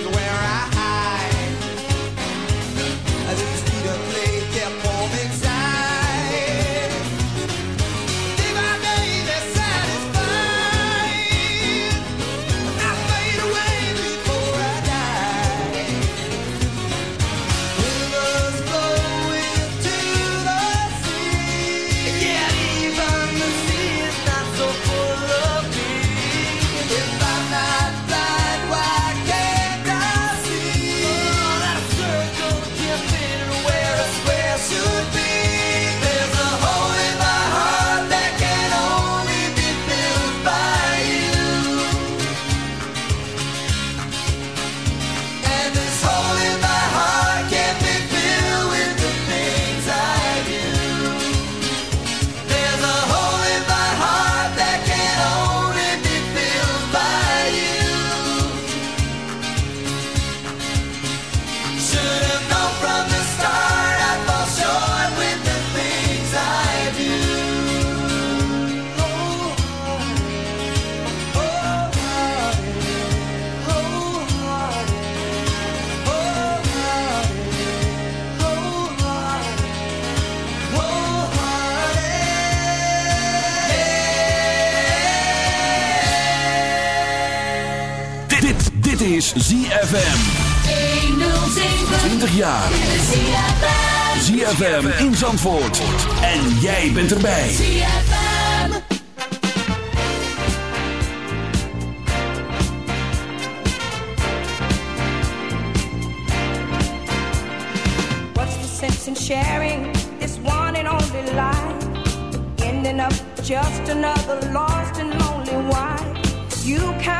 is where jaar. ZFM in Zandvoort. En jij bent erbij. ZFM. What's the sense in sharing this one and only life? Ending up just another lost and lonely wife. You can't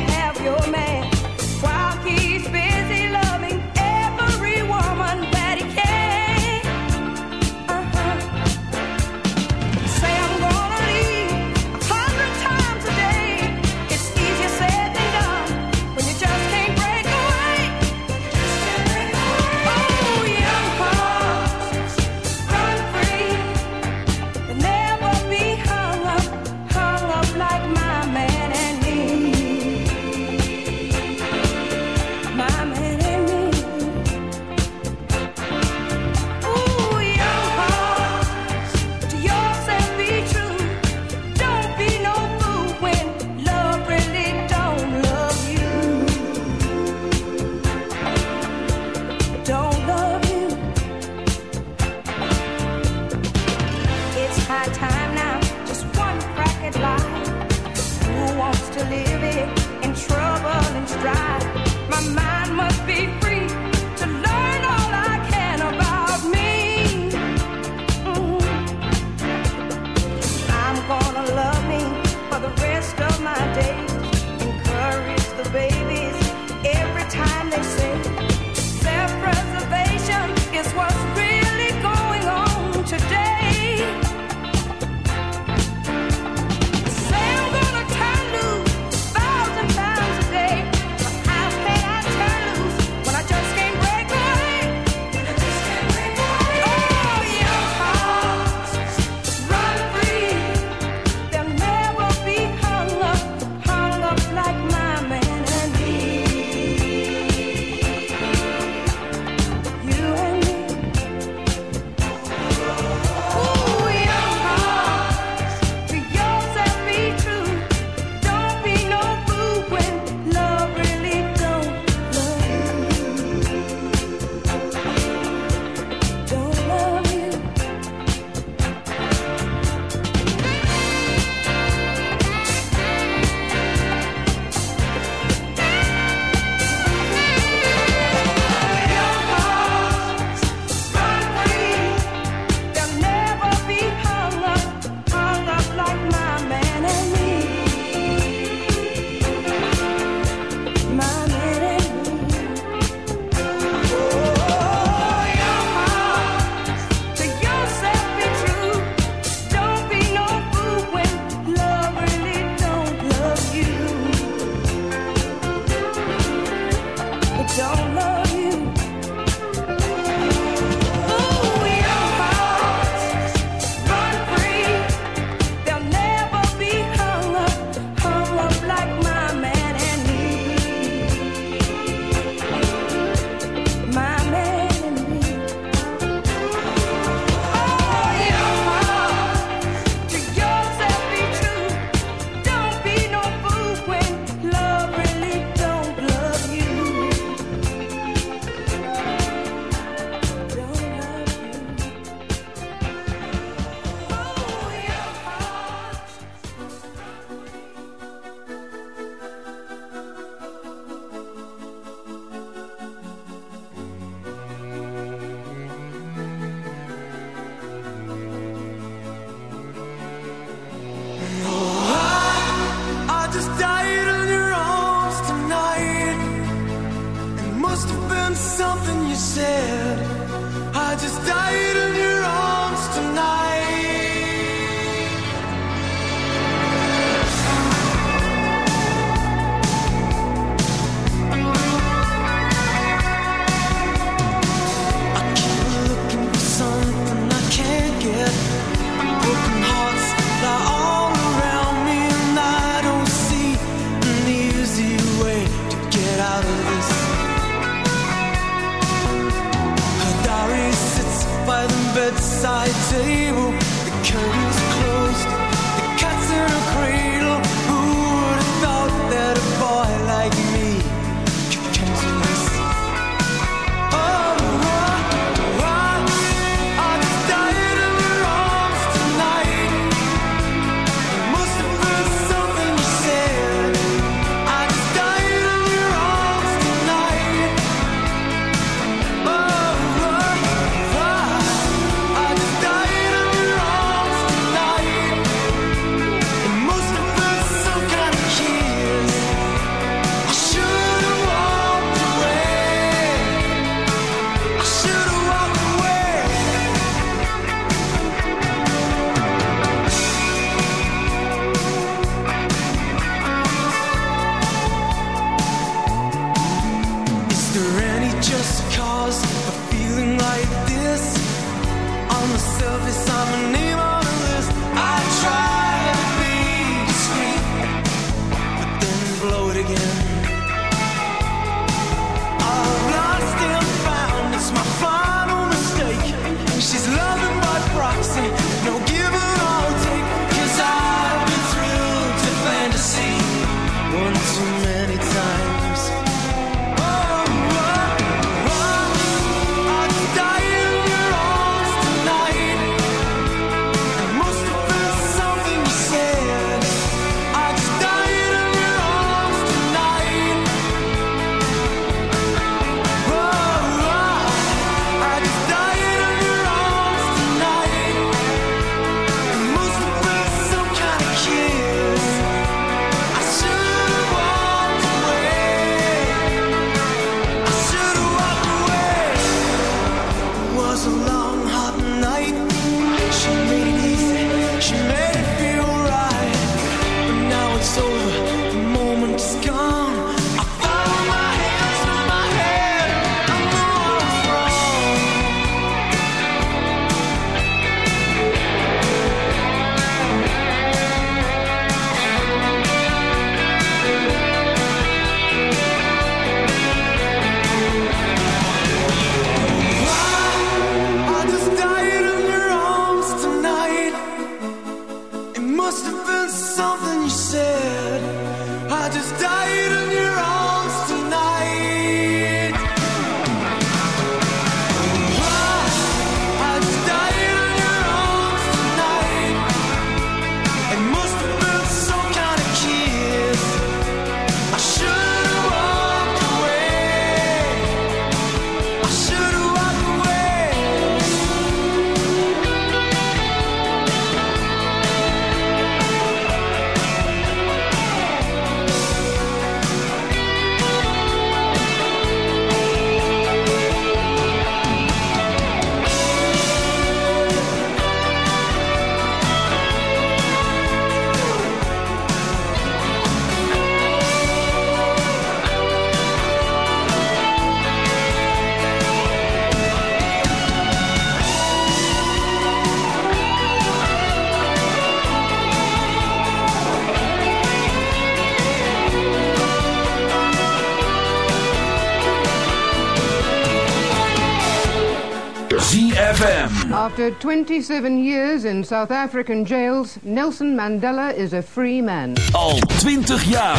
After 27 years in South African jails, Nelson Mandela is a free man. Al 20 jaar.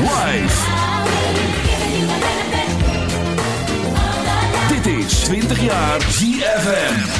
Live. Dit is 20 jaar ZFM.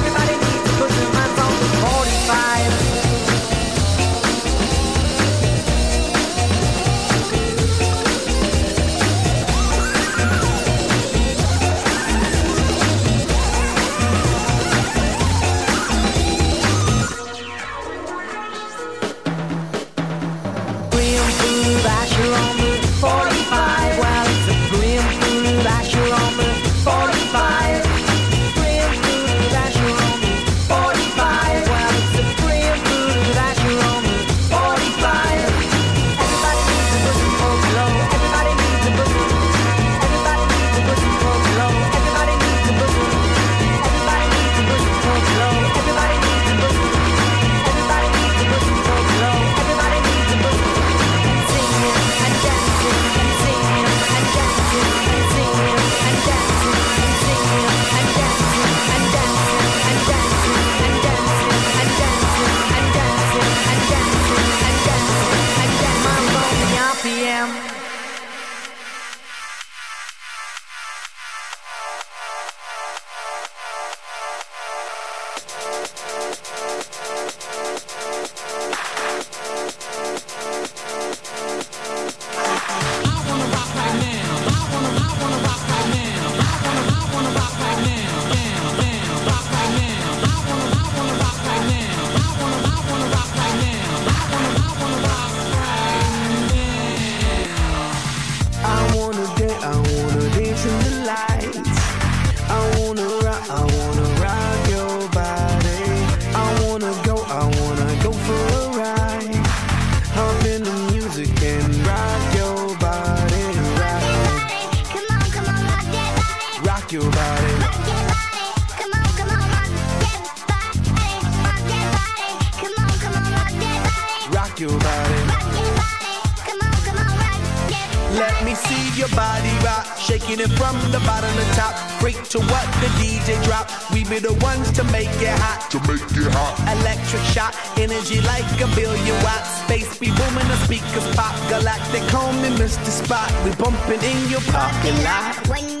Body rock, shaking it from the bottom to top. Freak to what the DJ drop. We be the ones to make it hot. To make it hot. Electric shock, energy like a billion watts. Space be booming, the speakers pop. Galactic, call me Mr. Spot. We bumping in your parking lot.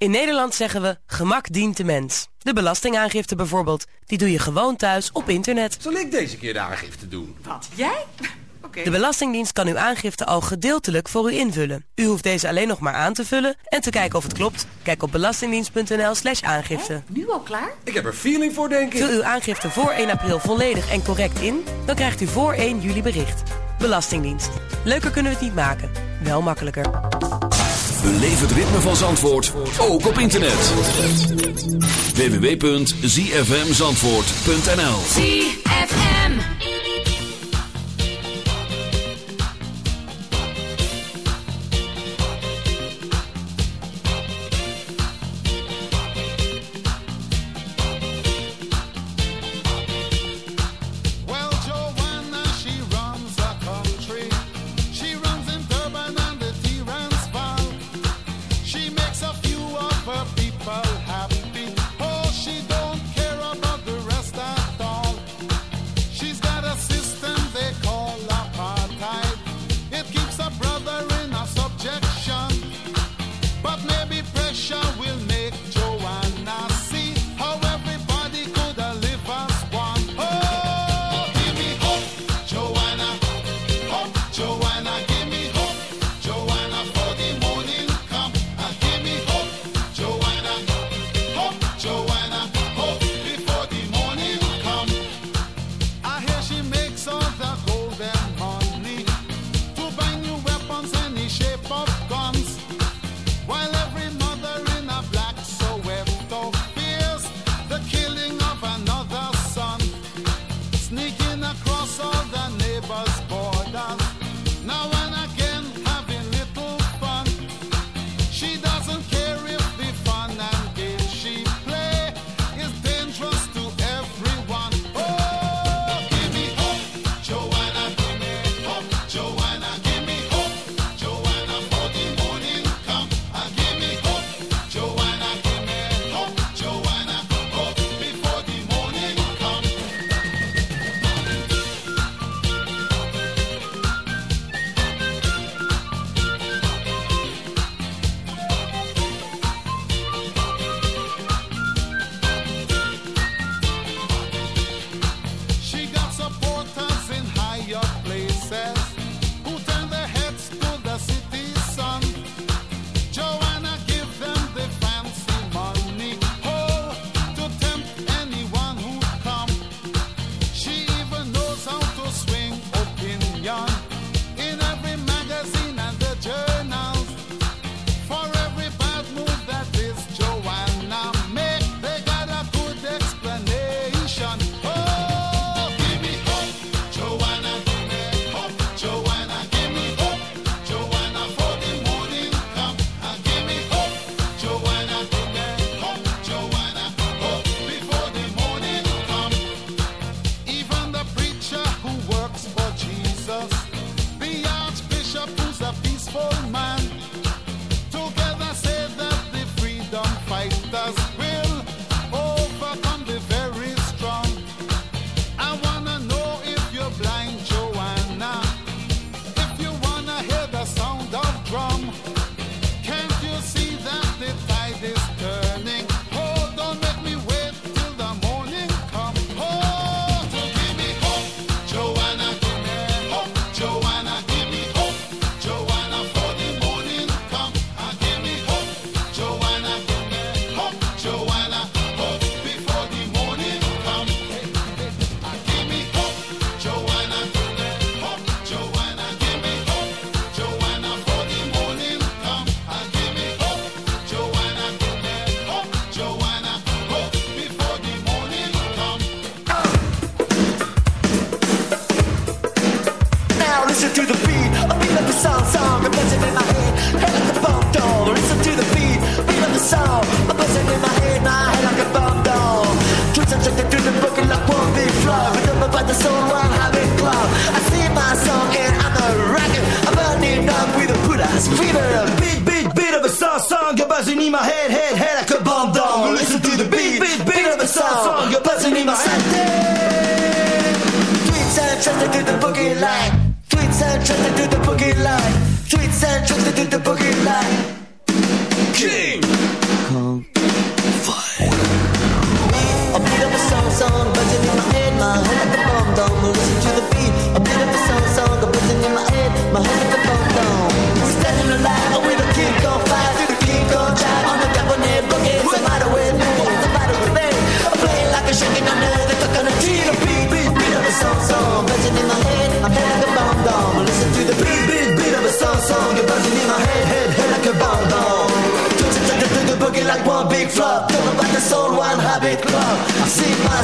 In Nederland zeggen we gemak dient de mens. De belastingaangifte bijvoorbeeld, die doe je gewoon thuis op internet. Zal ik deze keer de aangifte doen? Wat, jij? De Belastingdienst kan uw aangifte al gedeeltelijk voor u invullen. U hoeft deze alleen nog maar aan te vullen en te kijken of het klopt. Kijk op belastingdienst.nl slash aangifte. Nu al klaar? Ik heb er feeling voor, denk ik. Vul uw aangifte voor 1 april volledig en correct in, dan krijgt u voor 1 juli bericht. Belastingdienst. Leuker kunnen we het niet maken, wel makkelijker. Beleef het ritme van Zandvoort, ook op internet. www.zfmzandvoort.nl ZFM.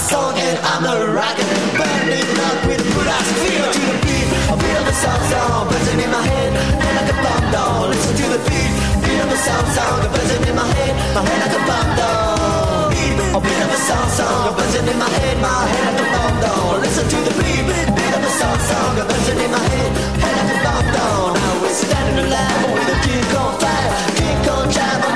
song and I'm a rocker. Burning up with good ass feel to the beat. I feel the song, sound buzzing in my head. Head like a bomb down. Listen to the beat. Feel the buzzing in my head. My head like a bomb down. A bit of a buzzing in my head, my head like a bomb down. Listen to the beat, beat of a song sound buzzing in my head, head like a bomb down. Now we're standing alive with a kick on fire, kick on drive.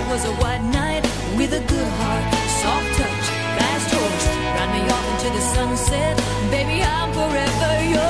All was a white knight with a good heart, soft touch, fast horse. Ride me off into the sunset, baby, I'm forever yours.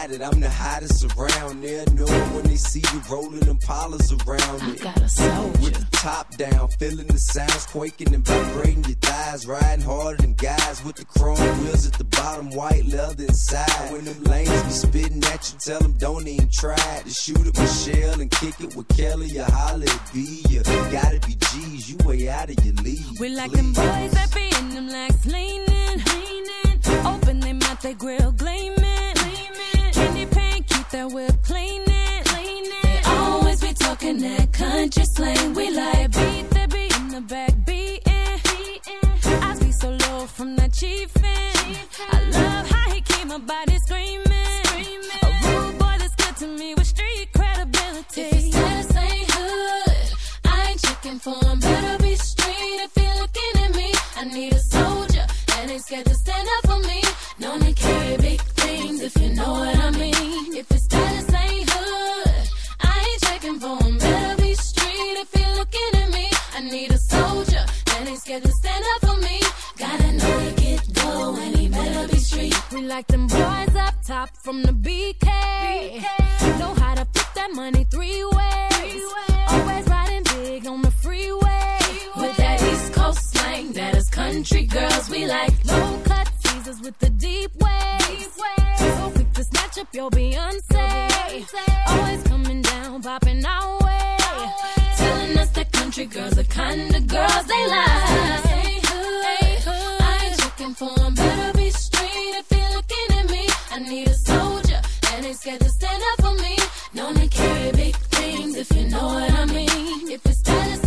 got it, I'm the hottest around. They'll know when they see you rolling them polars around it. got a soldier. With the top down, feeling the sounds quaking and vibrating your thighs, riding harder than guys with the chrome wheels at the bottom, white leather inside. When them lanes be spitting at you, tell them don't even try to shoot at Michelle and kick it with Kelly or holla at B. You gotta be G's, you way out of your league. We like them boys that be in them legs leaning, leaning. Open their mouth, they grill gleaming. Paint, keep their whip cleaning, cleaning. They always be talking that country slang. We like beat the beat in the back beating, beating. I be so low from that chiefin'. I love how he keep my body screaming, screaming. A rude boy that's good to me with street credibility. If his status ain't hood, I ain't checking for him. Better be straight if you're looking at me. I need a soldier that ain't scared to stand up for me. Known to carry big things if you know what I mean. If his status ain't hood, I ain't checking for him. Better be straight if you're looking at me. I need a soldier that ain't scared to stand up for me. Gotta know to get going, he better be street. We like them boys up top from the BK. Know how to put that money three ways. Always riding big on the freeway. With that East Coast slang, that is country girls we like. Low cut teasers with the deep waves. So quick to snatch up your Beyonce. Always coming down, popping our way. Telling us that country girls are kind of girls they like. Ain't hood, I ain't checking for 'em. Better be straight if you're looking at me. I need a soldier that ain't scared to stand up for me. Known to carry big things if you know what I mean. If his status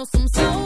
know some soldiers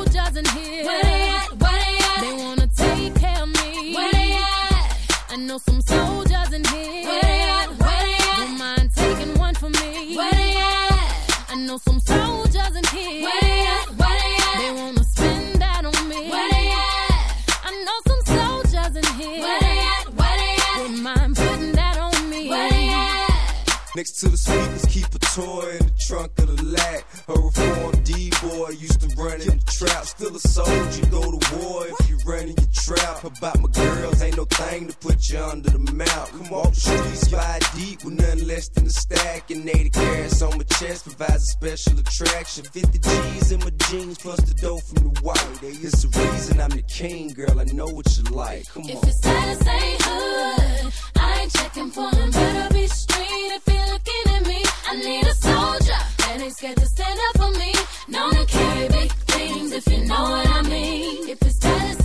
About my girls, ain't no thing to put you under the mount. Come off the streets, ride deep with nothing less than a stack. And 80 carats on my chest provides a special attraction. 50 G's in my jeans, plus the dough from the white. It's the reason I'm the king, girl. I know what you like. Come If on. it's status ain't hood, I ain't checking for 'em. Better be straight if you're looking at me. I need a soldier that ain't scared to stand up for me. Known to carry big things if you know what I mean. If it's status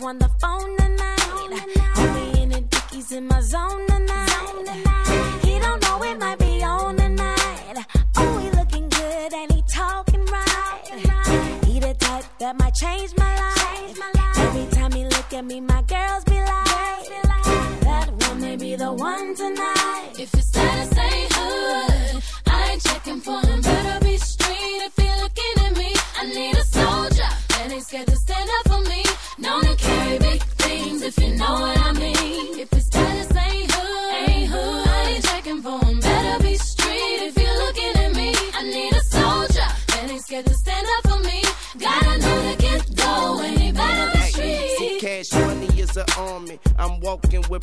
one the phone tonight. Homie in the dickies in my zone tonight. He don't know it might be on tonight. Oh, he looking good and he talking right. He the type that might change my